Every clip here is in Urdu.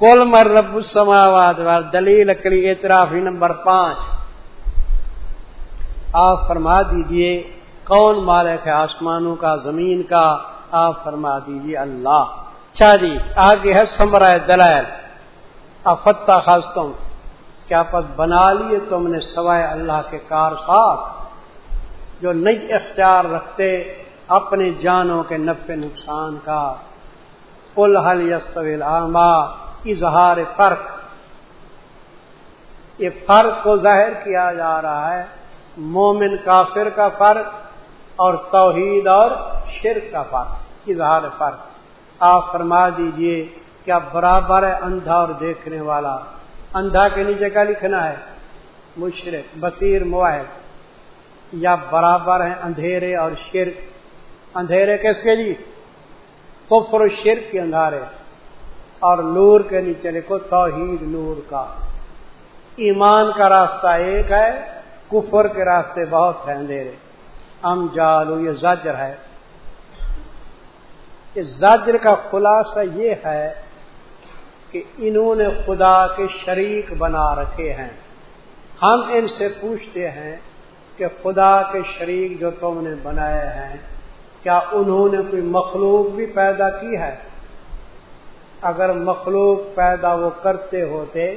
کل مر رب السماوات دلیل اکلی اعترافی نمبر پانچ۔ آپ فرما دیجیے، کون مالک ہے آسمانوں کا، زمین کا؟ آپ فرما دیجیے اللہ۔ اچھا جی آگے ہے سمرائے دلائل۔ افتہ خاص تم کیا پس بنا لیے تم نے سوائے اللہ کے کار ساتھ؟ جو نئی اختیار رکھتے اپنے جانوں کے نفع نقصان کا۔ حل یستویل آما اظہار فرق۔ یہ فرق کو ظاہر کیا جا رہا ہے۔ مومن کافر کا فرق اور توحید اور شرک کا فرق اظہار فرق۔ آپ فرما دیجیے کیا برابر ہے اندھا اور دیکھنے والا۔ اندھا کے نیچے کا لکھنا ہے؟ مشرق، بصیر معاہد یا برابر ہیں اندھیرے اور شرک۔ اندھیرے کس کے لیے؟ کفر و شرک کے اندھارے۔ اور نور کے نیچے لکھو توحید نور کا۔ ایمان کا راستہ ایک ہے، کفر کے راستے بہت ہیں اندھیرے۔ ام جالو، یہ زجر ہے۔ اس زجر کا خلاصہ یہ ہے کہ انہوں نے خدا کے شریک بنا رکھے ہیں۔ ہم ان سے پوچھتے ہیں کہ خدا کے شریک جو تم نے بنائے ہیں، کیا انہوں نے کوئی مخلوق بھی پیدا کی ہے؟ اگر مخلوق پیدا وہ کرتے ہوتے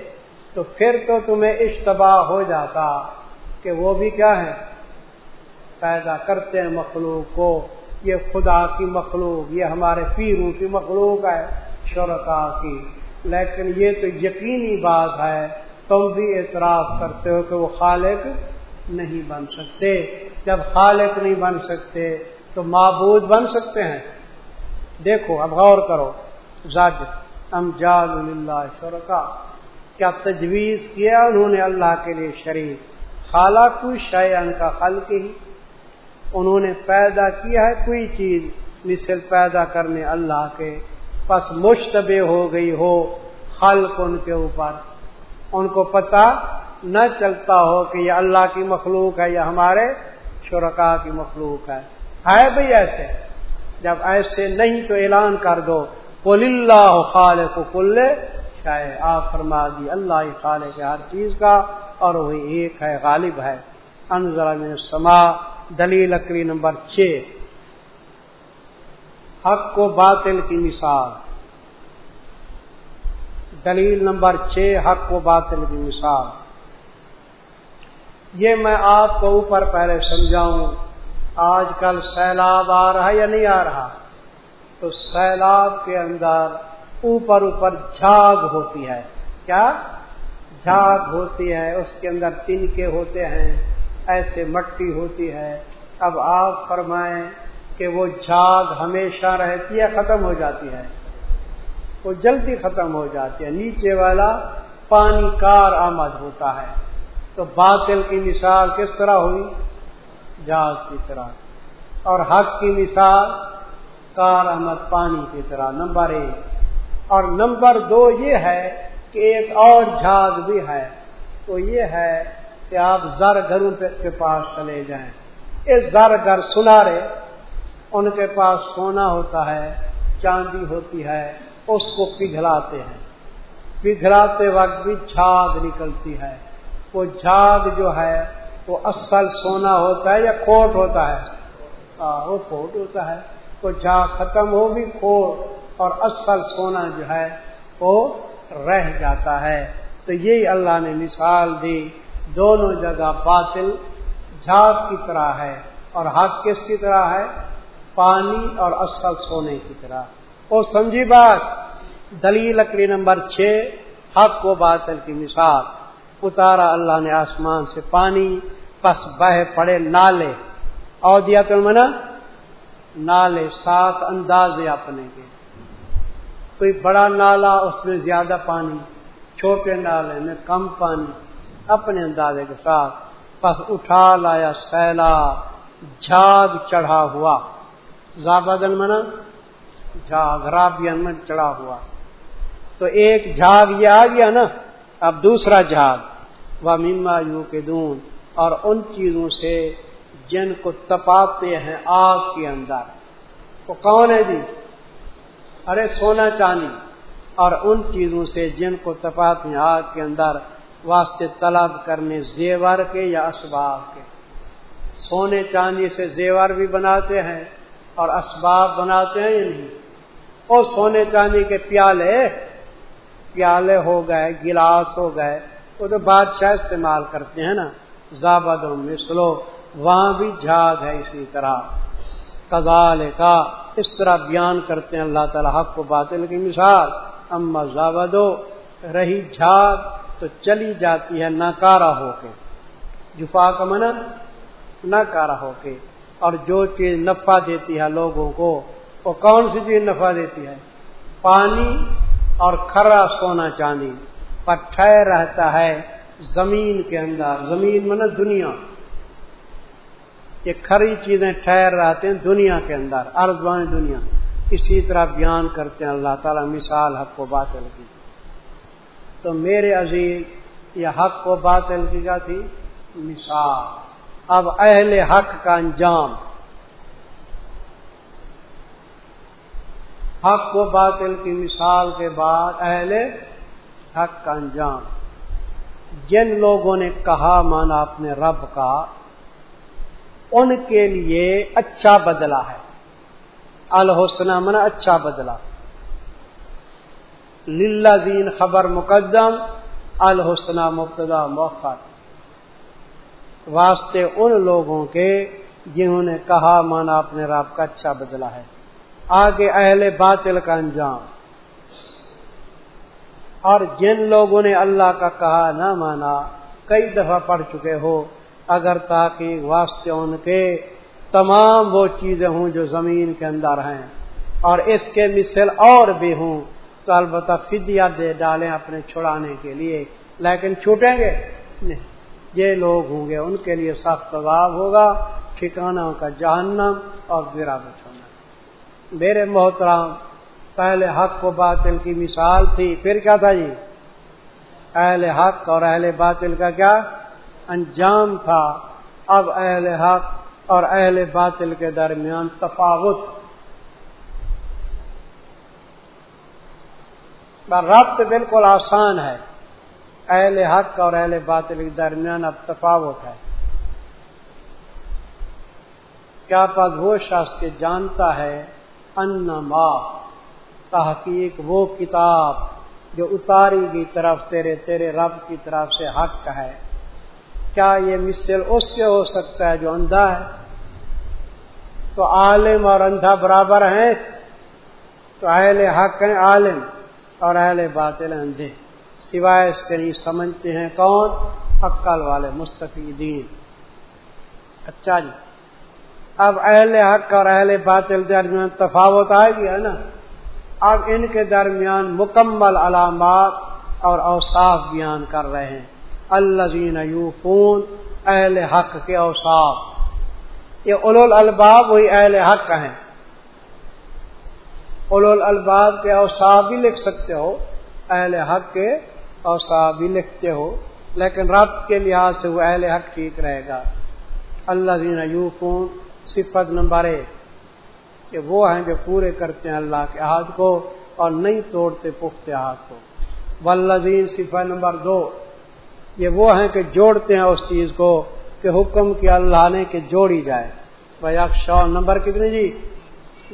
تو پھر تو تمہیں اشتباہ ہو جاتا کہ وہ بھی کیا ہے؟ پیدا کرتے ہیں مخلوق کو۔ یہ خدا کی مخلوق، یہ ہمارے پیروں کی مخلوق ہے، شرکا کی۔ لیکن یہ تو یقینی بات ہے، تم بھی اعتراف کرتے ہو کہ وہ خالق نہیں بن سکتے۔ جب خالق نہیں بن سکتے تو معبود بن سکتے ہیں۔ دیکھو، اب غور کرو۔ زج ام جال اللہ شرکا۔ کیا تجویز کیا انہوں نے اللہ کے لیے شریف خالہ کوئی شاعن کا خلق ہی۔ انہوں نے پیدا کیا ہے کوئی چیز، مثل پیدا کرنے اللہ کے۔ پس مشتبہ ہو گئی ہو خلق ان کے اوپر۔ ان کو پتا نہ چلتا ہو کہ یہ اللہ کی مخلوق ہے یا ہمارے شرکا کی مخلوق ہے۔ ہے بھائی ایسے۔ جب ایسے نہیں تو اعلان کر دو۔ کل اللہ خال کو کل شاید آپ فرما دی، اللہ خالق ہر چیز کا، اور وہی ایک ہے، غالب ہے۔ انضر میں سما دلیل لکڑی نمبر چھ۔ حق کو باطل کی مثال۔ دلیل نمبر چھ، حق و باطل کی مثال۔ یہ میں آپ کو اوپر پہلے سمجھاؤں۔ آج کل سیلاب آ رہا ہے یا نہیں آ رہا؟ تو سیلاب کے اندر اوپر اوپر جھاگ ہوتی ہے۔ کیا؟ جھاگ ہوتی ہے، اس کے اندر تن کے ہوتے ہیں، ایسے مٹی ہوتی ہے۔ اب آپ فرمائیں کہ وہ جھاگ ہمیشہ رہتی ہے، ختم ہو جاتی ہے۔ وہ جلدی ختم ہو جاتی ہے۔ نیچے والا پانی کار آمد ہوتا ہے۔ تو باطل کی مثال کس طرح ہوئی؟ جھاگ کی طرح۔ اور حق کی مثال کار احمد پانی کی طرح۔ نمبر ایک۔ اور نمبر دو یہ ہے کہ ایک اور جھاگ بھی ہے۔ تو یہ ہے کہ آپ زر گھروں کے پاس چلے جائیں۔ اس زر گھر سنارے، ان کے پاس سونا ہوتا ہے، چاندی ہوتی ہے، اس کو پگھلاتے ہیں۔ پگھلاتے وقت بھی جھاگ نکلتی ہے۔ وہ جھاگ جو ہے، وہ اصل سونا ہوتا ہے یا کوٹ ہوتا ہے؟ وہ کوٹ ہوتا ہے۔ وہ جھاگ ختم ہو بھی اور اصل سونا جو ہے وہ رہ جاتا ہے۔ تو یہی اللہ نے مثال دی، دونوں جگہ باطل جھاگ کی طرح ہے اور حق کس کی طرح ہے؟ پانی اور اصل سونے کی طرح۔ وہ سمجھی بات، دلیل لکڑی نمبر چھ، حق و باطل کی مثال۔ اتارا اللہ نے آسمان سے پانی، پس بہ پڑے نالے۔ اور دیا تو منا نالے سات اندازے اپنے کے۔ کوئی بڑا نالا اس میں زیادہ پانی، چھوٹے نالے میں کم پانی، اپنے اندازے کے ساتھ پس اٹھا لایا، سیلا، جھاگ چڑھا ہوا۔ زابدن منا، جھاگ، رابین میں چڑھا ہوا۔ تو ایک جھاگ یہ آ گیا نا، اب دوسرا جھاگ۔ وہ مما یو کے دون اور ان چیزوں سے جن کو تپاتے ہیں آگ کے اندر۔ وہ کون ہے جی؟ ارے سونا چاندی۔ اور ان چیزوں سے جن کو تپات میں آگ کے اندر واسطے طلب کرنے زیور کے یا اسباب کے۔ سونے چاندی سے زیور بھی بناتے ہیں اور اسباب بناتے ہیں یا نہیں؟ اور سونے چاندی کے پیالے پیالے ہو گئے، گلاس ہو گئے، وہ تو بادشاہ استعمال کرتے ہیں نا۔ زابدوں میں، سلو وہاں بھی جھاگ ہے اسی طرح۔ کزال کا اس طرح بیان کرتے ہیں اللہ تعالیٰ حق و باطل کی مثال۔ اما زابدو رہی جھاگ تو چلی جاتی ہے ناکارا ہو کے۔ جفا کا من ناکارا ہو کے۔ اور جو چیز نفع دیتی ہے لوگوں کو، وہ کون سی چیز نفع دیتی ہے؟ پانی اور کھرا سونا چاندی۔ پر ٹھہر رہتا ہے زمین کے اندر۔ زمین من دنیا۔ یہ کھری چیزیں ٹھہر رہتے ہیں دنیا کے اندر، ارضوان دنیا۔ اسی طرح بیان کرتے ہیں، اللہ تعالیٰ مثال حق و باطل کی۔ تو میرے عزیز، یہ حق و باطل کی کیا تھی؟ مثال۔ اب اہل حق کا انجام۔ حق و باطل کی مثال کے بعد اہل حق کا انجام۔ جن لوگوں نے کہا، مانا اپنے رب کا ان کے لیے اچھا بدلا ہے۔ الحسن منا اچھا بدلا للہ دین خبر مقدم الحسن مبتدا موخر واسطے ان لوگوں کے جنہوں نے کہا مانا اپنے رب کا اچھا بدلا ہے۔ آگے اہل باطل کا انجام۔ اور جن لوگوں نے اللہ کا کہا نہ مانا، کئی دفعہ پڑھ چکے ہو۔ اگر تاکہ واسطے ان کے تمام وہ چیزیں ہوں جو زمین کے اندر ہیں اور اس کے مثل اور بھی ہوں تو البتہ فدیا دے ڈالیں اپنے چھڑانے کے لیے، لیکن چھوٹیں گے؟ نہیں۔ یہ لوگ ہوں گے، ان کے لیے سخت عذاب ہوگا ٹھکانا کا جہنم اور گرا بچھونا میرے محترام پہلے حق و باطل کی مثال تھی، پھر کیا تھا جی؟ اہل حق اور اہل باطل کا کیا؟ انجام تھا۔ اب اہل حق اور اہل باطل کے درمیان تفاوت۔ ربط بالکل آسان ہے۔ اہل حق اور اہل باطل کے درمیان اب تفاوت ہے۔ کیا پد وہ شخص کے جانتا ہے ان تحقیق وہ کتاب جو اتاری گئی طرف تیرے تیرے رب کی طرف سے حق ہے۔ کیا یہ مثل اس سے ہو سکتا ہے جو اندھا ہے؟ تو عالم اور اندھا برابر ہیں۔ تو اہل حق ہیں عالم اور اہل باطل اندھے۔ سوائے اس کے لیے سمجھتے ہیں کون؟ عقل والے، مستفیدین۔ اچھا جی۔ اب اہل حق اور اہل باطل درمیان تفاوت آئے گی، ہے نا؟ اب ان کے درمیان مکمل علامات اور اوصاف بیان کر رہے ہیں۔ الزین یوفون، اہل حق کے اوصاف۔ یہ اول الباب وہی اہل حق ہیں۔ اول الباب کے اوصاف بھی لکھ سکتے ہو، اہل حق کے اوصاف بھی لکھتے ہو، لیکن رب کے لحاظ سے وہ اہل حق ٹھیک رہے گا۔ اللہ دین یوفون، صفت نمبر ایک۔ کہ وہ ہیں جو پورے کرتے ہیں اللہ کے ہاتھ کو اور نہیں توڑتے پختے ہاتھ کو۔ ولدین صفت نمبر دو۔ یہ وہ ہیں کہ جوڑتے ہیں اس چیز کو کہ حکم کی اللہ نے کہ جوڑی جائے۔ بھائی اکشا نمبر کتنے جی؟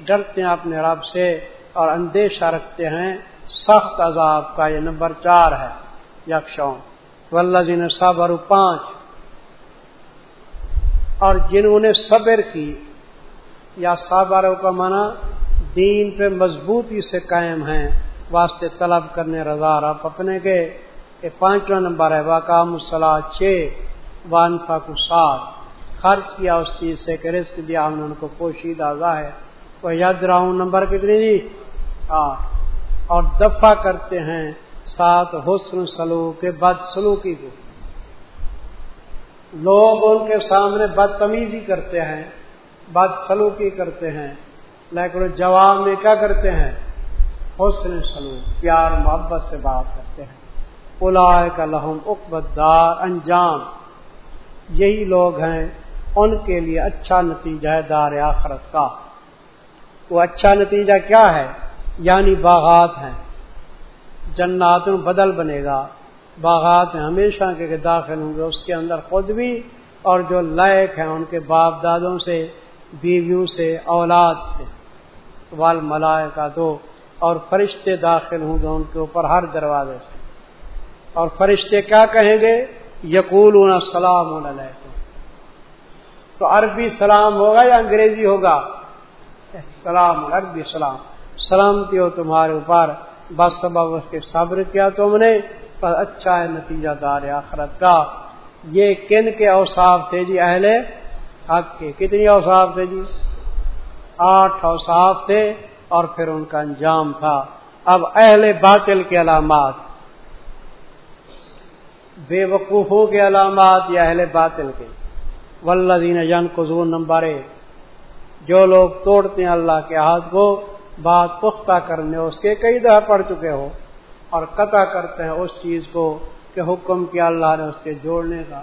ڈرتے ہیں اپنے رب سے اور اندیشہ رکھتے ہیں۔ سخت عذاب کا یہ نمبر چار ہے۔ یکشوں ولہ نے صبر پانچ۔ اور جنہوں نے صبر کی، یا صابر کا منع دین پہ مضبوطی سے قائم ہیں، واسطے طلب کرنے رضا رب اپنے کے۔ یہ پانچواں نمبر ہے واقع مسلح چھ وان کو سات خرچ کیا اس چیز سے کہ رزق دیا ہم نے، ان کو پوشیدہ ہے۔ وہ یاد رہا نمبر کتنی جی آٹھ اور دفع کرتے ہیں سات حسن سلوک کے بد سلوکی کو۔ لوگ ان کے سامنے بدتمیزی کرتے ہیں، بد سلوکی کرتے ہیں۔ لیکن جواب میں کیا کرتے ہیں؟ حسن سلوک، پیار محبت سے بات کرتے ہیں۔ کا لہم اقبدار انجام۔ یہی لوگ ہیں ان کے لیے اچھا نتیجہ ہے دار آخرت کا۔ وہ اچھا نتیجہ کیا ہے؟ یعنی باغات ہیں۔ جنات بدل بنے گا۔ باغات ہمیشہ کے داخل ہوں گے۔ اس کے اندر خود بھی اور جو لائق ہیں ان کے باپ دادوں سے، بیویوں سے، اولاد سے۔ وال ملائے کا دو اور فرشتے داخل ہوں گے ان کے اوپر ہر دروازے سے۔ اور فرشتے کیا کہیں گے؟ یقول السلام علیکم۔ تو عربی سلام ہوگا یا انگریزی ہوگا؟ سلام، عربی سلام۔ سلامتی ہو تمہارے اوپر، بس سبب اس کے صبر کیا تم نے؟ پر اچھا ہے نتیجہ دار آخرت کا۔ یہ کن کے اوساف تھے جی اہل حق کے؟ کتنی اوساف تھے جی؟ آٹھ اوساف تھے اور پھر ان کا انجام تھا۔ اب اہل باطل کے علامات۔ بے وقوفوں کے علامات یا اہل باطل کے۔ ولدین جن قزون نمبر ایک جو لوگ توڑتے ہیں اللہ کے ہاتھ کو، بات پختہ کرنے اس کے کئی دفعہ پڑھ چکے ہو اور قطع کرتے ہیں اس چیز کو کہ حکم کیا اللہ نے اس کے جوڑنے کا۔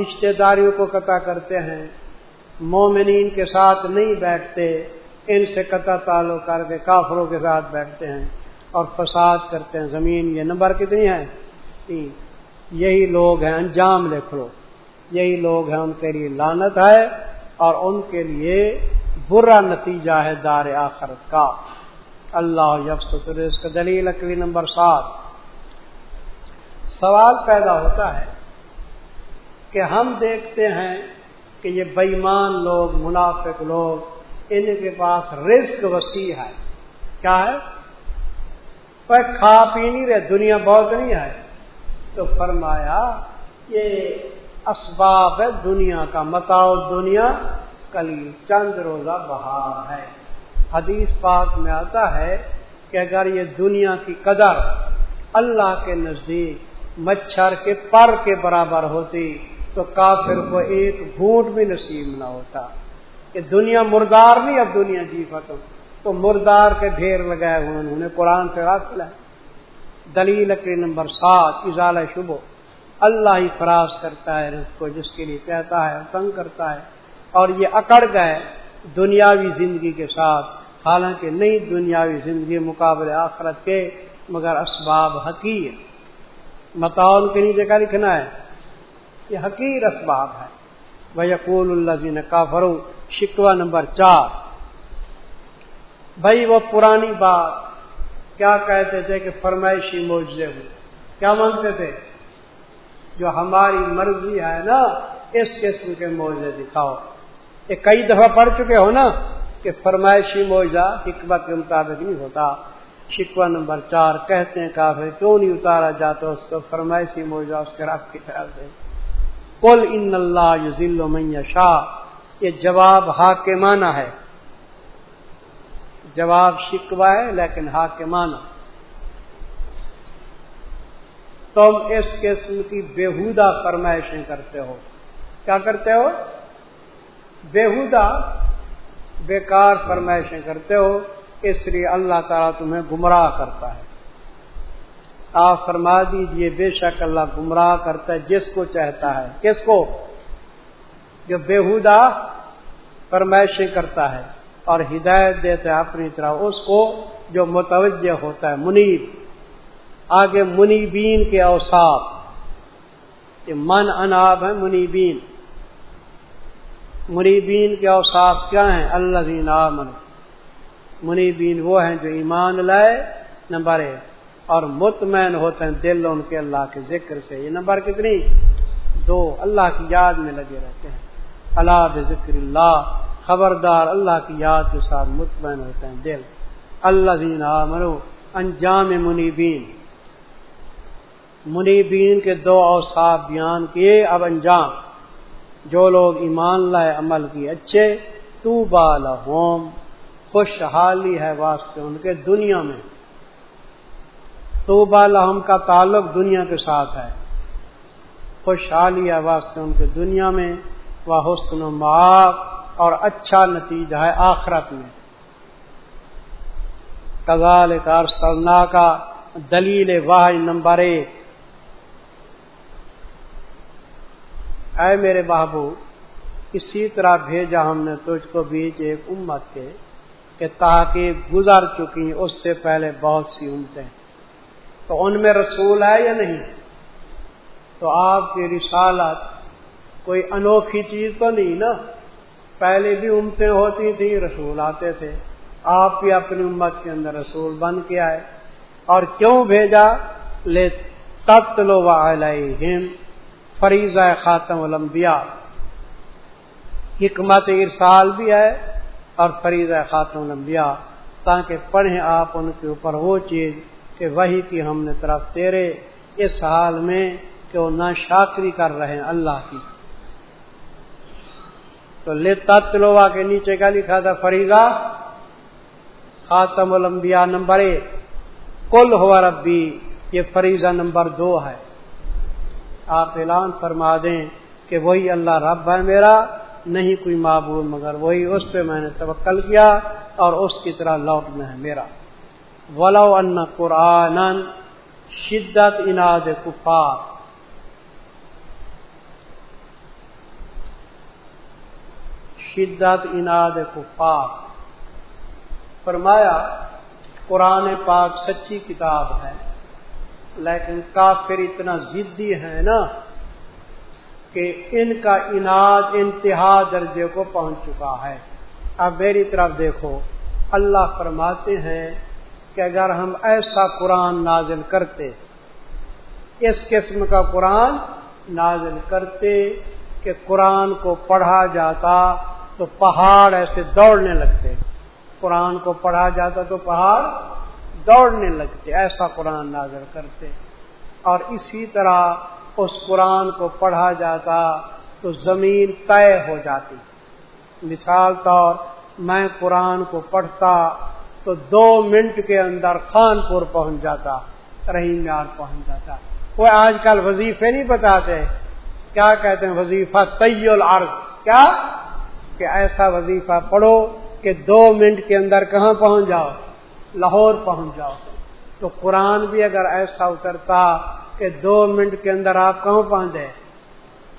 رشتے داریوں کو قطع کرتے ہیں۔ مومنین کے ساتھ نہیں بیٹھتے، ان سے قطع تعلق کر کے کافروں کے ساتھ بیٹھتے ہیں اور فساد کرتے ہیں۔ زمین یہ نمبر کتنی ہے؟ یہی لوگ ہیں، انجام لکھ لو۔ یہی لوگ ہیں، ان کے لیے لانت ہے اور ان کے لیے برا نتیجہ ہے دار آخرت کا۔ اللہ یب اس کا دلیل اکلی نمبر سات۔ سوال پیدا ہوتا ہے کہ ہم دیکھتے ہیں کہ یہ بےمان لوگ، منافق لوگ، ان کے پاس رزق وسیع ہے۔ کیا ہے؟ کھا پی نہیں رہے، دنیا بہت نہیں ہے۔ تو فرمایا، یہ اسباب ہے دنیا کا متاؤ دنیا کلی چند روزہ بہار ہے۔ حدیث پاک میں آتا ہے کہ اگر یہ دنیا کی قدر اللہ کے نزدیک مچھر کے پر کے برابر ہوتی، تو کافر کو ایک گھونٹ بھی نصیب نہ ہوتا۔ کہ دنیا مردار نہیں، اب دنیا جی فتح تو مردار کے ڈھیر لگائے ہوئے انہوں نے قرآن سے حاصل ہے دلیل کے نمبر سات اضال شبو اللہ ہی فراز کرتا ہے رزق کو، جس کے لیے کہتا ہے، تنگ کرتا ہے۔ اور یہ اکڑ گئے دنیاوی زندگی کے ساتھ۔ حالانکہ نئی دنیاوی زندگی مقابلے آخرت کے، مگر اسباب حقیر متعول کے نیچے کا لکھنا ہے؟ یہ حقیر اسباب ہے وہ یقول اللہ جی نے کافرو شکوا نمبر چار۔ بھائی وہ پرانی بات کیا کہتے تھے کہ فرمائشی موجے ہو کیا مانگتے تھے؟ جو ہماری مرضی ہے نا، اس قسم کے موجے دکھاؤ۔ یہ کئی دفعہ پڑھ چکے ہو نا کہ فرمائشی معاوضہ حکمت کے مطابق نہیں ہوتا۔ شکوا نمبر چار، کہتے ہیں کافی کیوں نہیں اتارا جاتا اس کو؟ فرمائشی معاوضہ اس کے رب کی طرف سے۔ کل ان اللہ یزل و شاہ یہ جواب حاکمانہ ہے۔ جواب شکوا ہے لیکن حاکمانہ تم اس قسم کی بےحودہ فرمائشیں کرتے ہو۔ کیا کرتے ہو؟ بےحدہ بیکار فرمائشیں کرتے ہو۔ اس لیے اللہ تعالیٰ تمہیں گمراہ کرتا ہے۔ آپ فرما دیجیے، بے شک اللہ گمراہ کرتا ہے، جس کو چاہتا ہے۔ کس کو؟ جو بےحدہ فرمائشیں کرتا ہے۔ اور ہدایت دیتا ہے اپنی طرح، اس کو جو متوجہ ہوتا ہے، منیب۔ آگے منیبین کے اوساف یہ من اناب ہے منیبین۔ منیبین کے اوساف کیا ہیں؟ اللہ دین منیبین وہ ہیں جو ایمان لائے، نمبر ایک۔ اور مطمئن ہوتے ہیں دل ان کے اللہ کے ذکر سے۔ یہ نمبر کتنی؟ دو۔ اللہ کی یاد میں لگے رہتے ہیں۔ اللہ ذکر اللہ۔ خبردار اللہ کی یاد کے ساتھ مطمئن ہوتے ہیں دل۔ اللہ دین آمنو انجام منیبین۔ منیبین کے دو اوساف بیان کیے، اب انجام۔ جو لوگ ایمان لائے عمل کی اچھے تو بال ہوم خوشحالی ہے واسطے ان کے دنیا میں۔ تو بالحم کا تعلق دنیا کے ساتھ ہے۔ خوشحالی ہے واسطے ان کے دنیا میں۔ وہ حسن و معاف اور اچھا نتیجہ ہے آخرت میں۔ کزال کار سرنا کا دلیل واحد نمبر ایک۔ اے میرے بابو اسی طرح بھیجا ہم نے تجھ کو بیچ ایک امت کے کہ تاکہ گزر چکی اس سے پہلے بہت سی امتیں۔ تو ان میں رسول ہے یا نہیں؟ تو آپ کی رسالت کوئی انوکھی چیز تو نہیں نا؟ پہلے بھی امتیں ہوتی تھیں، رسول آتے تھے۔ آپ بھی اپنی امت کے اندر رسول بن کے آئے۔ اور کیوں بھیجا؟ لے تتلو علیہم، فریضہ خاتم الانبیاء۔ حکمت ارسال بھی ہے اور فریضہ خاتم الانبیاء۔ تاکہ پڑھیں آپ ان کے اوپر وہ چیز کہ وہی کی ہم نے طرف تیرے، اس حال میں کہ وہ نہ شاکری کر رہے ہیں اللہ کی۔ تو لے کے نیچے کا لکھا تھا فریضہ، خاتم الانبیاء نمبر ایک۔ کل ہوا ربی، یہ فریضہ نمبر دو ہے۔ آپ اعلان فرما دیں کہ وہی اللہ رب ہے میرا، نہیں کوئی معبود مگر وہی اس پہ میں نے توکل کیا اور اس کی طرح لوٹنا ہے میرا۔ ولو ان قرآن شدت اناد کفار۔ شدت اناد کفار۔ فرمایا، قرآن پاک سچی کتاب ہے، لیکن کافر اتنا ضدی ہے نا کہ ان کا اناج انتہا درجے کو پہنچ چکا ہے۔ اب میری طرف دیکھو، اللہ فرماتے ہیں کہ اگر ہم ایسا قرآن نازل کرتے، اس قسم کا قرآن نازل کرتے کہ قرآن کو پڑھا جاتا تو پہاڑ ایسے دوڑنے لگتے۔ قرآن کو پڑھا جاتا تو پہاڑ دوڑنے لگتے، ایسا قرآن نازل کرتے۔ اور اسی طرح اس قرآن کو پڑھا جاتا تو زمین طے ہو جاتی۔ مثال طور، میں قرآن کو پڑھتا تو دو منٹ کے اندر خان پور پہنچ جاتا، رحیم یار پہنچ جاتا۔ وہ آج کل وظیفے نہیں بتاتے، کیا کہتے ہیں؟ وظیفہ طیل عرض کیا؟ کہ ایسا وظیفہ پڑھو کہ دو منٹ کے اندر کہاں پہنچ جاؤ؟ لاہور پہنچ جاؤ۔ تو قرآن بھی اگر ایسا اترتا کہ دو منٹ کے اندر آپ کہاں پہنچے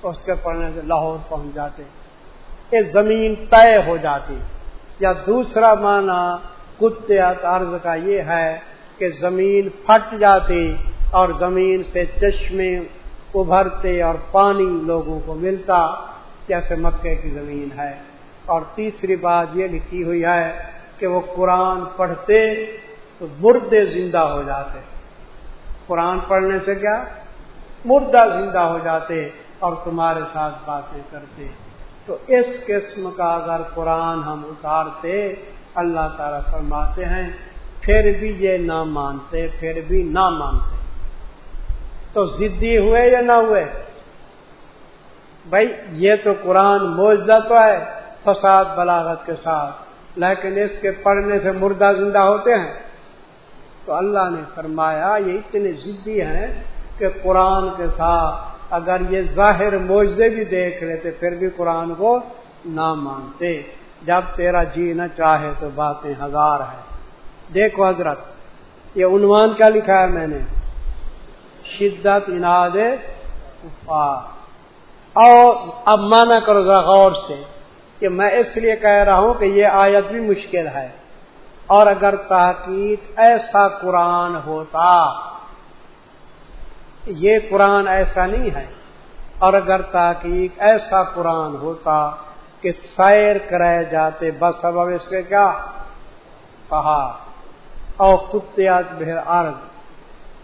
اس کے پڑھنے سے لاہور پہنچ جاتے۔ یہ زمین طے ہو جاتی۔ یا دوسرا معنی کتے عرض کا یہ ہے کہ زمین پھٹ جاتی اور زمین سے چشمے ابھرتے اور پانی لوگوں کو ملتا، جیسے مکے کی زمین ہے۔ اور تیسری بات یہ لکھی ہوئی ہے کہ وہ قرآن پڑھتے تو مردے زندہ ہو جاتے۔ قرآن پڑھنے سے کیا؟ مردہ زندہ ہو جاتے اور تمہارے ساتھ باتیں کرتے۔ تو اس قسم کا اگر قرآن ہم اتارتے، اللہ تعالیٰ فرماتے ہیں، پھر بھی یہ نہ مانتے، پھر بھی نہ مانتے۔ تو ضدی ہوئے یا نہ ہوئے؟ بھائی، یہ تو قرآن موجودہ تو ہے۔ فساد، بلاغت کے ساتھ۔ لیکن اس کے پڑھنے سے مردہ زندہ ہوتے ہیں۔ تو اللہ نے فرمایا، یہ اتنے ضدی ہیں کہ قرآن کے ساتھ اگر یہ ظاہر معجزے بھی دیکھ لیتے، پھر بھی قرآن کو نہ مانتے۔ جب تیرا جی نہ چاہے تو باتیں ہزار ہے دیکھو حضرت، یہ عنوان کیا لکھا ہے میں نے؟ شدت، اناد اور اب مانا کرو ذرا غور سے۔ کہ میں اس لیے کہہ رہا ہوں کہ یہ آیت بھی مشکل ہے۔ اور اگر تحقیق ایسا قرآن ہوتا، یہ قرآن ایسا نہیں ہے۔ اور اگر تحقیق ایسا قرآن ہوتا کہ سیر کرائے جاتے، بس اب اس کے کیا؟ کہا اور کتیات بہر عرض۔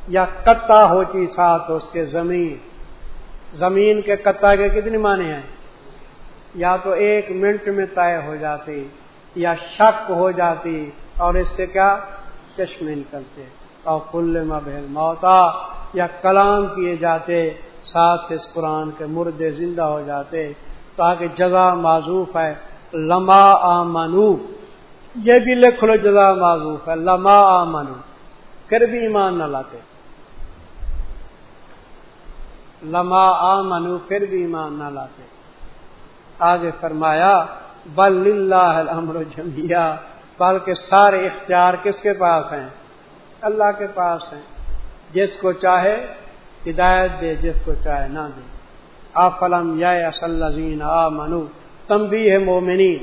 یا کتا ہوتی ساتھ اس کے زمین۔ زمین کے کتا کے کتنی معنی ہیں؟ یا تو ایک منٹ میں طے ہو جاتی یا شک ہو جاتی اور اس سے کیا چشمے نکلتے اور کل مبہل موتا یا کلام کیے جاتے، ساتھ اس قرآن کے مردے زندہ ہو جاتے تاکہ جزا معذوف ہے، لما آمنو۔ یہ بھی لکھ لو جزا معذوف ہے، لما آمنو۔ پھر بھی ایمان نہ لاتے۔ لما آمنو، پھر بھی ایمان نہ لاتے۔ آگے فرمایا، بل اللہ و جمیا بلکہ سارے اختیار کس کے پاس ہیں؟ اللہ کے پاس ہیں۔ جس کو چاہے ہدایت دے، جس کو چاہے نہ دے۔ آ فلم یا آ منو تم بھی ہے مومنی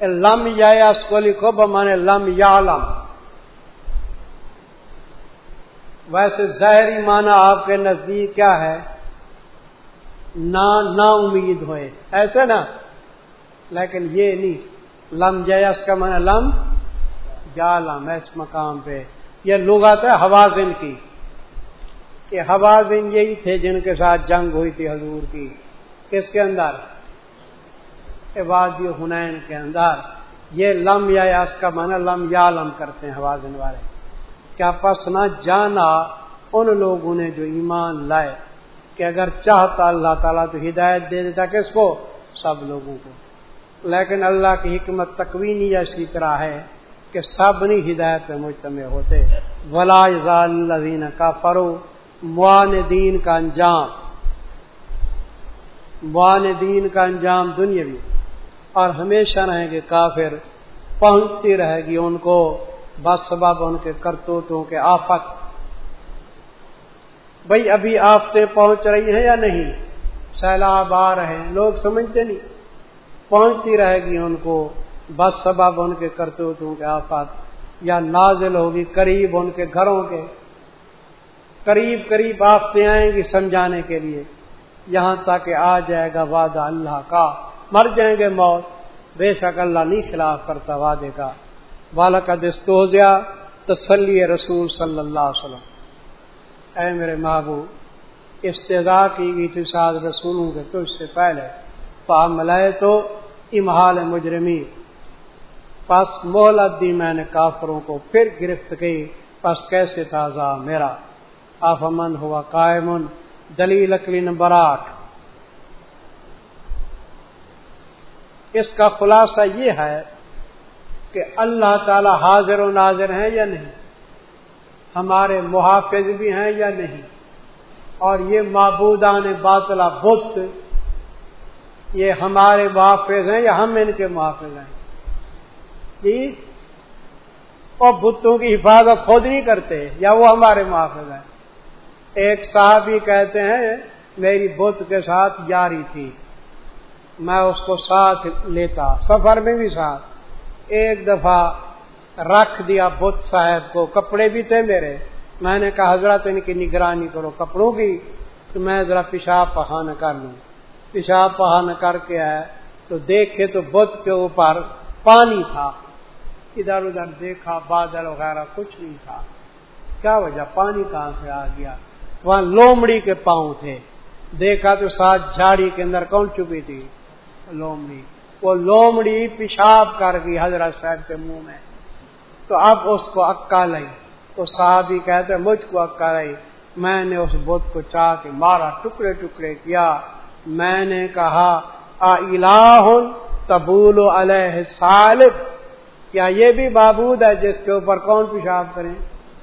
لم یا کو لکھو بمانے لم یا لم ویسے ظاہری معنی آپ کے نزدیک کیا ہے؟ نہ نا امید ہوئے۔ ایسے نا۔ لیکن یہ نہیں۔ لم جیس کا معنی لم یا لم اس مقام پہ۔ یہ لوگ آتے حوازن کی۔ کہ حوازن یہی تھے جن کے ساتھ جنگ ہوئی تھی حضور کی۔ کس کے اندر؟ عبادی ہنین کے اندر۔ یہ لم یا اس کا معنی لم یا لم کرتے ہیں حوازن والے۔ کیا پس نہ جانا ان لوگوں نے جو ایمان لائے۔ کہ اگر چاہتا اللہ تعالیٰ تو ہدایت دے دیتا کس کو؟ سب لوگوں کو۔ لیکن اللہ کی حکمت تکوینی اسی طرح ہے کہ سب نہیں ہدایت پہ مجتمع ہوتے۔ ولا الزین کا فرو موان دین کا انجام۔ موان دین کا انجام دنیاوی۔ اور ہمیشہ رہیں گے کافر۔ پہنچتی رہے گی ان کو۔ بس سبب ان کے کرتوتوں کے آفت۔ بھائی ابھی آفتیں پہنچ رہی ہیں یا نہیں؟ سیلاب آ رہے ہیں۔ لوگ سمجھتے نہیں۔ پہنچتی رہے گی ان کو۔ بس سبب ان کے کرتوتوں کے آفت یا نازل ہوگی قریب ان کے گھروں کے۔ قریب قریب آفتیں آئیں گی سمجھانے کے لیے۔ یہاں تک آ جائے گا وعدہ اللہ کا۔ مر جائیں گے موت۔ بے شک اللہ نہیں خلاف کرتا وعدے کا۔ والا کا دستوزیا تسلی رسول صلی اللہ علیہ وسلم۔ اے میرے محبوب، استضاء کی گئی تھی سات رسولوں کے تو اس سے پہلے، پا ملائے تو امہال مجرمی پس مہلت دی میں نے کافروں کو پھر گرفت کی، پس کیسے تازہ میرا؟ آفمن ہوا قائمن، دلیل اکلی نمبر آٹھ۔ اس کا خلاصہ یہ ہے کہ اللہ تعالی حاضر و ناظر ہیں یا نہیں؟ ہمارے محافظ بھی ہیں یا نہیں؟ اور یہ معبودان باطلا بت، یہ ہمارے محافظ ہیں یا ہم ان کے محافظ ہیں؟ جی اور بتوں کی حفاظت خود نہیں کرتے یا وہ ہمارے محافظ ہیں؟ ایک صاحب کہتے ہیں، میری بت کے ساتھ یاری تھی، میں اس کو ساتھ لیتا، سفر میں بھی ساتھ، ایک دفعہ رکھ دیا بت صاحب کو، کپڑے بھی تھے میرے میں نے کہا، حضرت ان کی نگرانی کرو کپڑوں کی، تو میں ذرا پیشاب پہانا کر لوں۔ پیشاب پہانا کر کے آئے تو دیکھے تو بت کے اوپر پانی تھا۔ ادھر ادھر دیکھا، بادل وغیرہ کچھ نہیں تھا۔ کیا وجہ؟ پانی کہاں سے آ گیا؟ وہاں لومڑی کے پاؤں تھے۔ دیکھا تو ساتھ جھاڑی کے اندر کون چکی تھی؟ لومڑی۔ وہ لومڑی پیشاب کر گئی حضرت صاحب کے منہ میں۔ تو اب اس کو اکا لئی تو صاحب ہی کہتے مجھ کو اکا لئی میں نے اس بدھ کو چاہ کے مارا، ٹکڑے ٹکڑے کیا۔ میں نے کہا الہ تبول علیہ صالب کیا یہ بھی بابود ہے جس کے اوپر کون پیشاب کریں؟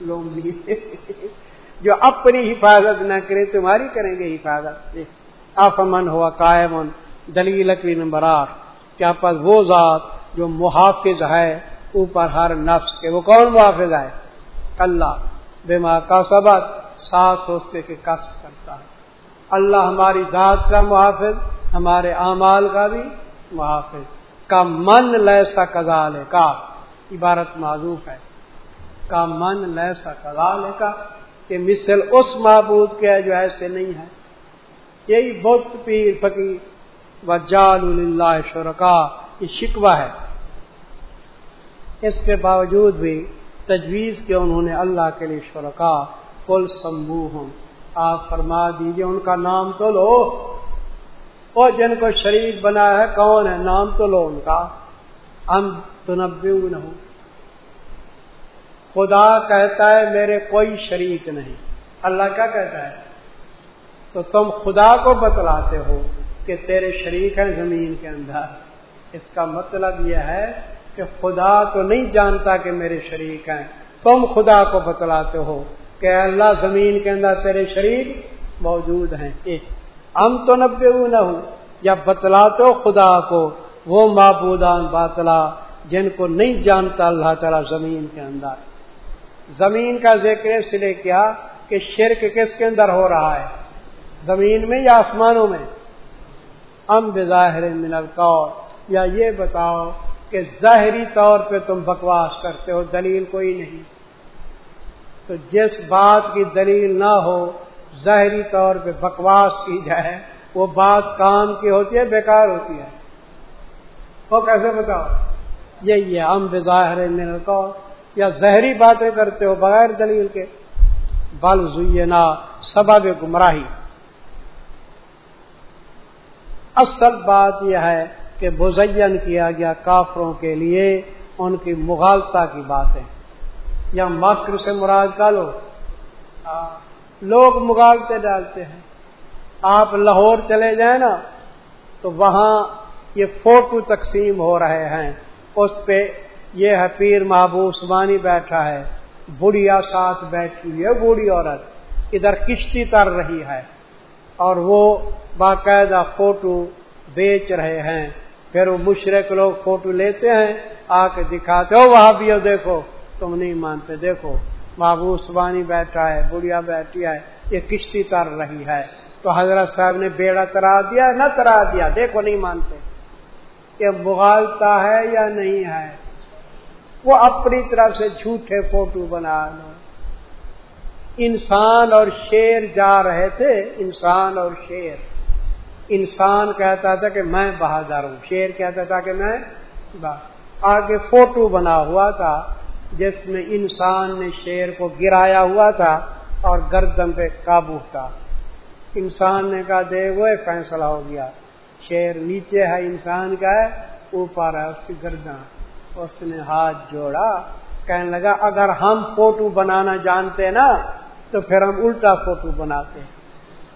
لومڑی جو اپنی حفاظت نہ کرے تمہاری کریں گے حفاظت۔ افمن ہوا قائم دلیل لکڑی نمبر آٹھ۔ کیا پس وہ ذات جو محافظ ہے اوپر ہر نفس کے، وہ کون محافظ ہے؟ اللہ۔ بے ماں کا سبق ساتھ سوچتے کے کس کرتا ہے۔ اللہ ہماری ذات کا محافظ، ہمارے اعمال کا بھی محافظ۔ کا من لیسا کزال کا عبارت معذوف ہے۔ کا من لیسا کزال کا کہ مثل اس معبود کے جو ایسے نہیں ہے یہی بت، پیر، فقیر۔ و جال اللہ شرکا یہ شکوہ ہے۔ اس کے باوجود بھی تجویز کے انہوں نے اللہ کے لیے شرکا کل سمبو ہوں آپ فرما دیجیے ان کا نام تو لو۔ اور جن کو شریک بنا ہے، کون ہے؟ نام تو لو ان کا۔ ہم تو نہ ہوں خدا کہتا ہے، میرے کوئی شریک نہیں۔ اللہ کیا کہتا ہے؟ تو تم خدا کو بتلاتے ہو کہ تیرے شریک ہیں زمین کے اندر۔ اس کا مطلب یہ ہے کہ خدا تو نہیں جانتا کہ میرے شریک ہیں۔ تم خدا کو بتلاتے ہو کہ اللہ زمین کے اندر تیرے شریک موجود ہیں۔ ہم تو نبے نہ ہوں یا بتلاتے ہو خدا کو وہ معبودان باطلا جن کو نہیں جانتا اللہ تعالیٰ زمین کے اندر۔ زمین کا ذکر اس لیے کیا کہ شرک کس کے اندر ہو رہا ہے؟ زمین میں یا آسمانوں میں؟ ام بظاہر من القول۔ یا یہ بتاؤ کہ ظاہری طور پہ تم بکواس کرتے ہو، دلیل کوئی نہیں۔ تو جس بات کی دلیل نہ ہو، ظاہری طور پہ بکواس کی جائے، وہ بات کام کی ہوتی ہے، بیکار ہوتی ہے۔ وہ کیسے بتاؤ؟ یہی ہے، ہم بظاہر کو یا زہری باتیں کرتے ہو بغیر دلیل کے۔ بل زینا سبب گمراہی۔ اصل بات یہ ہے کہ بزین کیا گیا کافروں کے لیے، ان کی مغالتا کی باتیں۔ یا مکر سے مراد کا لو۔ لوگ مغالتے ڈالتے ہیں۔ آپ لاہور چلے جائیں نا، تو وہاں یہ فوٹو تقسیم ہو رہے ہیں۔ اس پہ یہ ہے پیر محبوب عثمانی بیٹھا ہے۔ بڑھیا ساتھ بیٹھی ہوئی ہے، بوڑھی عورت۔ ادھر کشتی تر رہی ہے۔ اور وہ باقاعدہ فوٹو بیچ رہے ہیں۔ پھر وہ مشرق لوگ فوٹو لیتے ہیں آ کے دکھاتے ہو وہاں بھی ہو دیکھو، تم نہیں مانتے، دیکھو بابو سبانی بیٹھا ہے، بڑھیا بیٹھی ہے، یہ کشتی تر رہی ہے۔ تو حضرت صاحب نے بیڑا ترا دیا، نہ ترا دیا، دیکھو نہیں مانتے۔ کہ مغالتا ہے یا نہیں ہے؟ وہ اپنی طرف سے جھوٹے فوٹو بنا لو۔ انسان اور شیر جا رہے تھے، انسان اور شیر۔ انسان کہتا تھا کہ میں بہادر ہوں۔ شیر کہتا تھا کہ میں آگے فوٹو بنا ہوا تھا جس میں انسان نے شیر کو گرایا ہوا تھا اور گردن پہ قابو تھا۔ انسان نے کہا، دے وہ فیصلہ ہو گیا۔ شیر نیچے ہے، انسان کا ہے، اوپر ہے اس کی گردن۔ اس نے ہاتھ جوڑا، کہنے لگا، اگر ہم فوٹو بنانا جانتے نا، تو پھر ہم الٹا فوٹو بناتے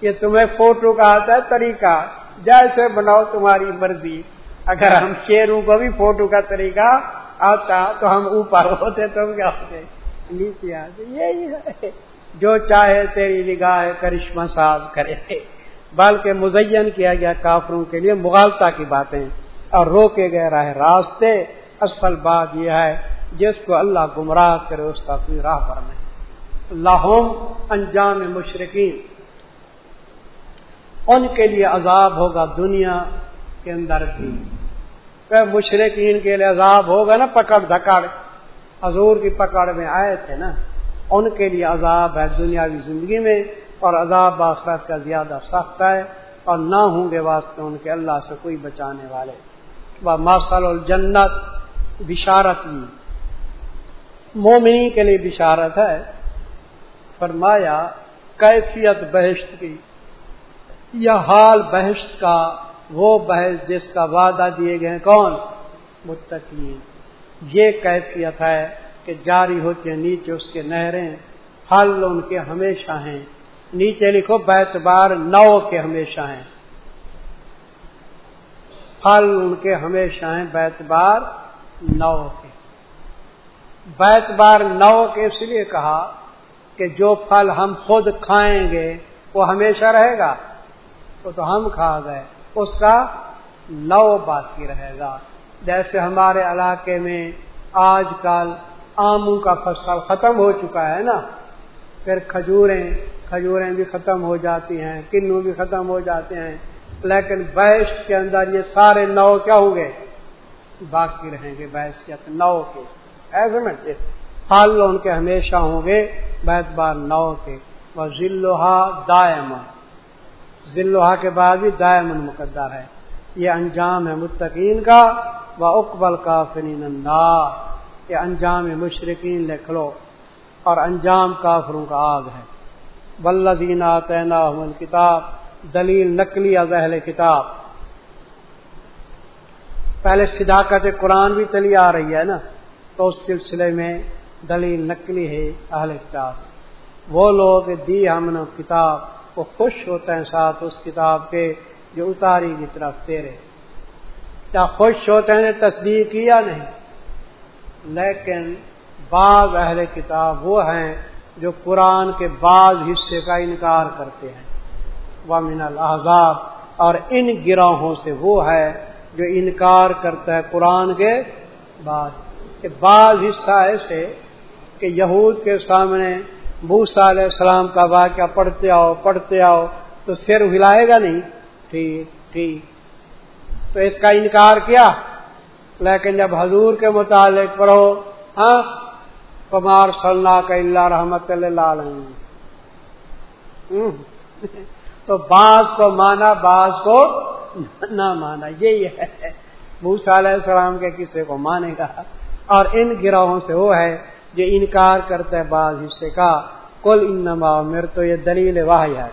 یہ تمہیں فوٹو کا آتا ہے طریقہ۔ جیسے بناؤ تمہاری مرضی۔ اگر ہم شیروں کو بھی فوٹو کا طریقہ آتا تو ہم اوپر ہوتے، تم کیا ہوتے؟ نیچے آتے۔ یہی ہے۔ جو چاہے تیری نگاہ کرشمہ ساز کرے۔ بلکہ مزین کیا گیا کافروں کے لیے مغالتا کی باتیں۔ اور روکے گئے راہ راستے۔ اصل بات یہ ہے، جس کو اللہ گمراہ کرے، اس کا کوئی راہ پر نہیں۔ لاہوم انجام مشرقین۔ ان کے لیے عذاب ہوگا دنیا کے اندر بھی۔ مشرقین کے لیے عذاب ہوگا نا پکڑ دھکڑ حضور کی پکڑ میں آئے تھے نا۔ ان کے لیے عذاب ہے دنیاوی زندگی میں اور عذاب آخرت کا زیادہ سخت ہے اور نہ ہوں گے واسطے ان کے اللہ سے کوئی بچانے والے۔ ماسل الجنت بشارت۔ لی مومنی کے لیے بشارت ہے۔ فرمایا، کیفیت بہشت کی۔ یا حال بحث کا، وہ بحث جس کا وعدہ دیے گئے کون؟ متقین۔ یہ کیفیت ہے کہ جاری ہوتے ہیں، نیچے اس کے نہریں پھل ان کے ہمیشہ ہیں۔ نیچے لکھو بیت بار نو کے ہمیشہ ہیں۔ پھل ان کے ہمیشہ ہیں بیت بار نو کے۔ بیت بار نو کے اس لیے کہا کہ جو پھل ہم خود کھائیں گے، وہ ہمیشہ رہے گا۔ تو ہم کھا گئے، اس کا نو باقی رہے گا۔ جیسے ہمارے علاقے میں آج کل آموں کا فصل ختم ہو چکا ہے نا، پھر کھجوریں کھجوریں بھی ختم ہو جاتی ہیں، کنو بھی ختم ہو جاتے ہیں۔ لیکن بیش کے اندر یہ سارے نو کیا ہوں گے؟ باقی رہیں گے بیش کے نو کے۔ ایسے میں پھل ان کے ہمیشہ ہوں گے بیت بار نو کے۔ وہ ذلوہا دائم ذلوہا کے بعد بھی دائم مقدر ہے۔ یہ انجام ہے متقین کا۔ وہ اکبل کا فرین یہ انجام مشرقین لکھ لو اور انجام کافروں کا آگ ہے۔ بلزین تعین کتاب دلیل نقلی ازہل کتاب۔ پہلے صداقت قرآن بھی چلی آ رہی ہے نا۔ تو اس سلسلے میں دلیل نقلی ہے اہل کتاب۔ وہ لوگ دی ہم نے کتاب۔ وہ خوش ہوتے ہیں ساتھ اس کتاب کے جو اتاری کی طرف تیرے۔ کیا خوش ہوتے ہیں تصدیق کیا نہیں؟ لیکن بعض اہل کتاب وہ ہیں جو قرآن کے بعض حصے کا انکار کرتے ہیں۔ وہ من الحضاب اور ان گروہوں سے وہ ہے جو انکار کرتا ہے قرآن کے بعد۔ کہ بعض حصہ ایسے کہ یہود کے سامنے بوسا علیہ السلام کا واقعہ پڑھتے آؤ پڑھتے آؤ، تو سر ہلائے گا نہیں؟ ٹھیک ٹھیک۔ تو اس کا انکار کیا؟ لیکن جب حضور کے متعلق پڑھو ہاں؟ کمار صلاح کا اللہ رحمت اللہ تو بعض کو مانا، بعض کو نہ مانا۔ یہی ہے۔ بھوسا علیہ السلام کے کسی کو مانے گا۔ اور ان گروہوں سے وہ ہے جو انکار کرتا ہے بعض حصے کا۔ کل انما میرے تو یہ دلیل واہ ہے۔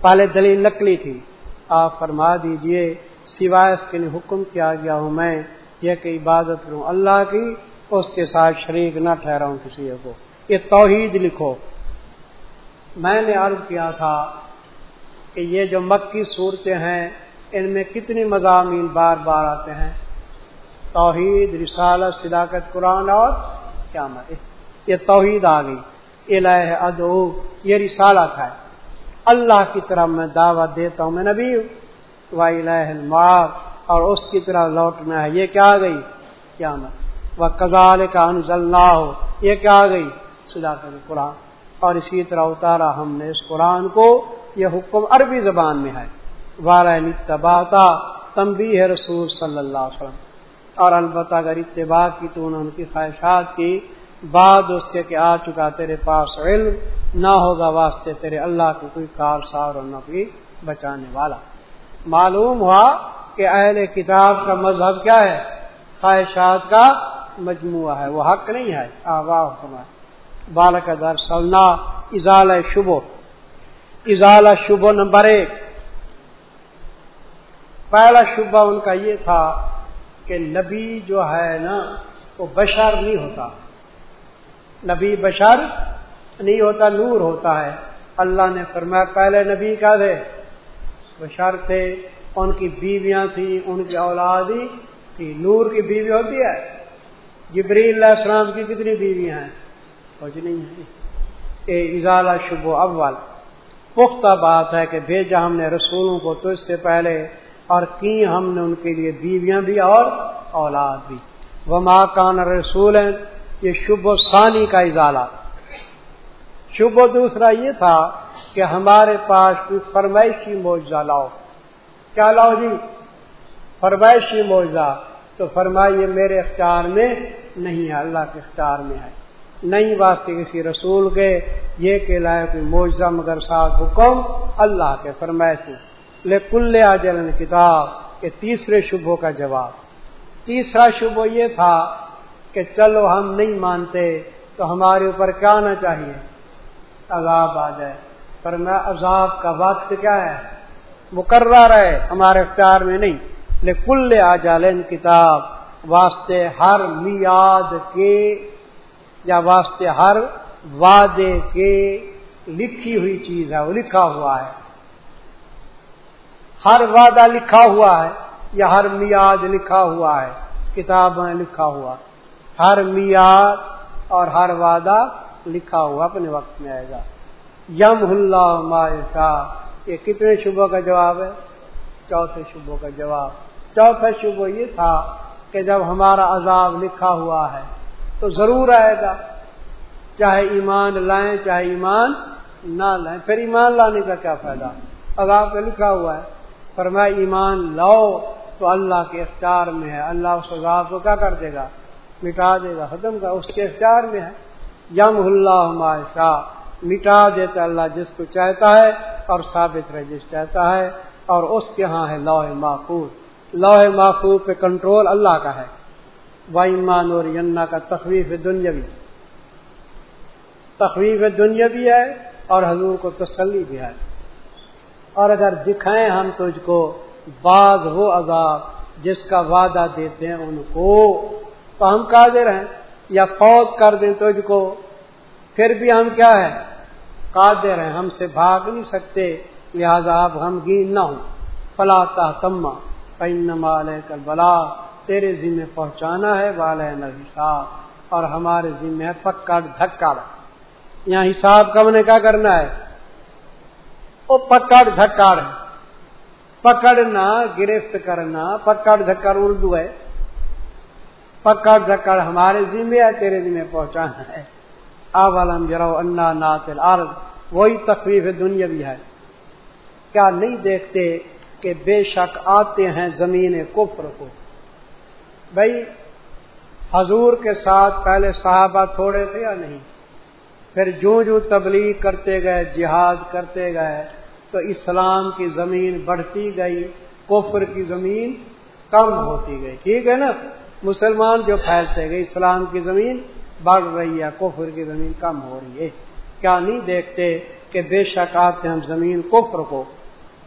پہلے دلیل نکلی تھی۔ آپ فرما دیجیے، سوائے اس کے لیے حکم کیا گیا ہوں میں، یہ کہ عبادت کروں اللہ کی، اس کے ساتھ شریک نہ ٹھہراؤں کسی کو۔ یہ توحید لکھو۔ میں نے عرض کیا تھا کہ یہ جو مکی صورتیں ہیں، ان میں کتنی مضامین بار بار آتے ہیں۔ توحید، رسالت، صداقت، قرآن اور کیا یہ توحید آ گئی۔ الہ ادو یہ رسالت ہے اللہ کی طرف میں دعوت دیتا ہوں، میں نبی المار، اور اس کی طرح لوٹنا ہے۔ یہ کیا آ گئی؟ کیا وہ کزال کا انزل ہو یہ کیا آ گئی؟ صداقت قرآن اور اسی طرح اتارا ہم نے اس قرآن کو۔ یہ حکم عربی زبان میں ہے۔ والباتا تمبی ہے رسول صلی اللہ علیہ وسلم۔ اور البتہ اگر اتباع کی تو انہوں ان کی خواہشات کی، بعد اس کے کہ آ چکا تیرے پاس علم، نہ ہوگا واسطے تیرے اللہ کو کوئی کار سار اور نہ کوئی بچانے والا۔ معلوم ہوا کہ اہل کتاب کا مذہب کیا ہے؟ خواہشات کا مجموعہ ہے، وہ حق نہیں ہے۔ آواہ بالک در سلنا ازال شبو ازال شبو نمبر ایک۔ پہلا شبہ ان کا یہ تھا کہ نبی جو ہے نا، وہ بشر نہیں ہوتا۔ نبی بشر نہیں ہوتا، نور ہوتا ہے۔ اللہ نے فرمایا، پہلے نبی کا تھے۔ بشر تھے، ان کی بیویاں تھیں، ان کی اولادی تھی نور کی بیوی ہوتی ہے۔ جبری اللہ السلام کی کتنی بیویاں ہیں؟ کچھ نہیں ہے اے اضالہ شب و اول، پختہ بات ہے کہ بھیجا ہم نے رسولوں کو تو اس سے پہلے اور کی ہم نے ان کے لیے بیویاں بھی اور اولاد بھی۔ وہ ماں کان رسول ہیں یہ شب و ثانی کا اضالہ شب و دوسرا یہ تھا کہ ہمارے پاس کوئی فرمائشی معاوضہ لاؤ۔ کیا لاؤ جی؟ فرمائشی معاوضہ تو فرمائیے میرے اختیار میں نہیں ہے، اللہ کے اختیار میں ہے۔ نہیں واسطے کسی رسول کے یہ کہ لائے کوئی معاوضہ مگر ساتھ حکم اللہ کے فرمائشی۔ کل آجل کتاب کے تیسرے شبوں کا جواب۔ تیسرا شبہ یہ تھا کہ چلو ہم نہیں مانتے تو ہمارے اوپر کیا آنا چاہیے؟ عذاب آ جائے۔ پر میں عذاب کا وقت کیا ہے؟ مقرر ہے، ہمارے اختیار میں نہیں۔ لے کل آجالین کتاب، واسطے ہر میاد کے، یا واسطے ہر وعدے کے لکھی ہوئی چیز ہے، وہ لکھا ہوا ہے۔ ہر وعدہ لکھا ہوا ہے یا ہر میاد لکھا ہوا ہے کتاب میں لکھا ہوا ہر میاد اور ہر وعدہ لکھا ہوا اپنے وقت میں آئے گا۔ یم اللہ یہ کتنے شبوں کا جواب ہے؟ چوتھے شبوں کا جواب۔ چوتھا شبہ یہ تھا کہ جب ہمارا عذاب لکھا ہوا ہے تو ضرور آئے گا۔ چاہے ایمان لائیں، چاہے ایمان نہ لائیں، پھر ایمان لانے کا کیا فائدہ؟ عذاب کا لکھا ہوا ہے۔ فرمایا، ایمان لاؤ، تو اللہ کے اختیار میں ہے۔ اللہ اس عذاب کو کیا کر دے گا؟ مٹا دے گا۔ ختم کا اس کے اختیار میں ہے۔ یم اللہ ہمارے شاہ مٹا دیتا اللہ جس کو چاہتا ہے اور ثابت رہے جس چاہتا ہے، اور اس کے ہاں ہے لوہ محفوظ لوہ محفوظ پہ کنٹرول اللہ کا ہے۔ وائمان اور ینا کا تخویف دنیا بھی تخویف دنیا بھی ہے اور حضور کو تسلی بھی ہے۔ اور اگر دکھائیں ہم تجھ کو بعض وہ عذاب، جس کا وعدہ دیتے ہیں ان کو۔ تو ہم قادر ہیں، یا فوت کر دیں تجھ کو۔ پھر بھی ہم کیا ہے قادر ہیں، ہم سے بھاگ نہیں سکتے، لہذا آپ ہم گین نہ ہوں۔ فلاں تما پینما کر بلا تیرے ذمے پہنچانا ہے والے حساب اور ہمارے ذمے ہے پکڑ دھکڑ یہاں حساب کب نے کیا کرنا ہے؟ وہ پکڑ دھکڑ پکڑنا، گرفت کرنا، پکڑ دھکڑ اردو ہے۔ پکڑ دھکڑ ہمارے ذمے ہے، تیرے ذمے پہنچانا ہے۔ آب جراؤ انا ناتل عرض وہی تخفیف دنیا بھی ہے۔ کیا نہیں دیکھتے کہ بے شک آتے ہیں زمین کفر کو؟ بھائی، حضور کے ساتھ پہلے صحابہ تھوڑے تھے یا نہیں؟ پھر جو جو تبلیغ کرتے گئے، جہاد کرتے گئے۔ تو اسلام کی زمین بڑھتی گئی، کفر کی زمین کم ہوتی گئی۔ ٹھیک ہے نا؟ مسلمان جو پھیلتے گئے، اسلام کی زمین بڑھ رہی ہے، کفر کی زمین کم ہو رہی ہے۔ کیا نہیں دیکھتے کہ بے شک آتے ہم زمین کفر کو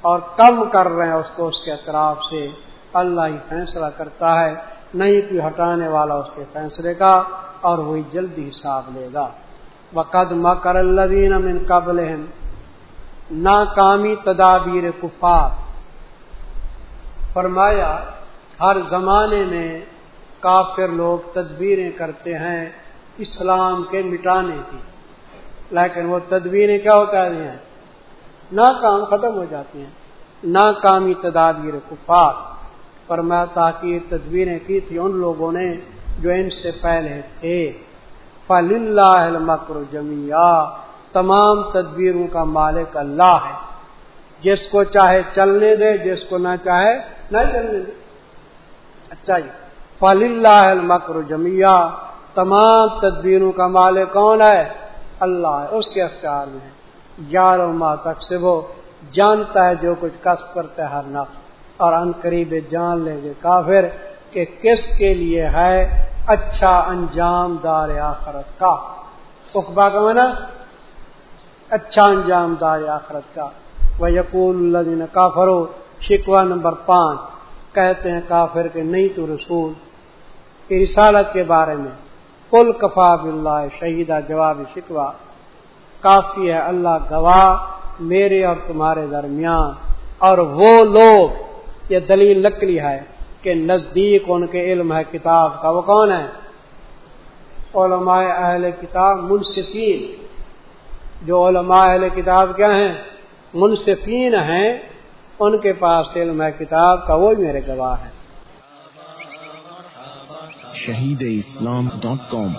اور کم کر رہے ہیں، اس کو اس کے اطراف سے۔ اللہ ہی فیصلہ کرتا ہے، نہیں کوئی ہٹانے والا اس کے فیصلے کا اور وہی جلدی حساب لے گا۔ وقد مکر اللہ من قبل ناکامی تدابیر کفار۔ فرمایا، ہر زمانے میں کافر لوگ تدبیریں کرتے ہیں اسلام کے مٹانے کی۔ لیکن وہ تدبیریں کیا ہوتا ہیں ناکام ختم ہو جاتی ہیں۔ ناکامی تدابیر کفار۔ پر میں تاکہ تدبیریں کی تھی ان لوگوں نے جو ان سے پہلے تھے۔ فل اللہ مکر جمیا تمام تدبیروں کا مالک اللہ ہے۔ جس کو چاہے چلنے دے، جس کو نہ چاہے نہ چلنے دے۔ اچھا جی۔ فل اللہ مکر جمیا تمام تدبیروں کا مالک کون ہے؟ اللہ ہے۔ اس کے اختیار میں گیارہ ماہ تک سے وہ جانتا ہے جو کچھ کسب کرتا ہے ہر نفس۔ اور ان قریب جان لیں گے کافر کہ کس کے لیے ہے اچھا انجام دار آخرت کا۔ اخبا کا منا اچھا انجام دار آخرت کا۔ وہ یقول اللہ کافرو شکوا نمبر پانچ، کہتے ہیں کافر کے نہیں تو رسول۔ رسالت کے بارے میں کل کفا بلّہ شہیدہ جواب شکوا کافی ہے اللہ گواہ میرے اور تمہارے درمیان۔ اور وہ لوگ، یہ دلیل لکڑی ہے کہ نزدیک ان کے علم ہے کتاب کا، وہ کون ہے علماء اہل کتاب، منصفین۔ جو علماء اہل کتاب کیا ہیں منصفین ہیں ان کے پاس علم ہے کتاب کا وہ میرے گواہ ہے۔ Shaheed Islam dot com.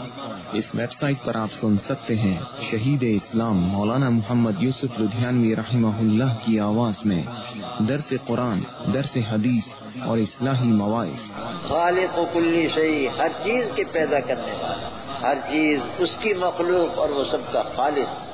اس ویب سائٹ پر آپ سن سکتے ہیں شہید اسلام مولانا محمد یوسف لدھیانوی رحمہ اللہ کی آواز میں۔ درس قرآن درس حدیث اور اصلاحی مواعث۔ خالق و کلی صحیح ہر چیز کے پیدا کرنے والا۔ ہر چیز اس کی مخلوق اور وہ سب کا خالق۔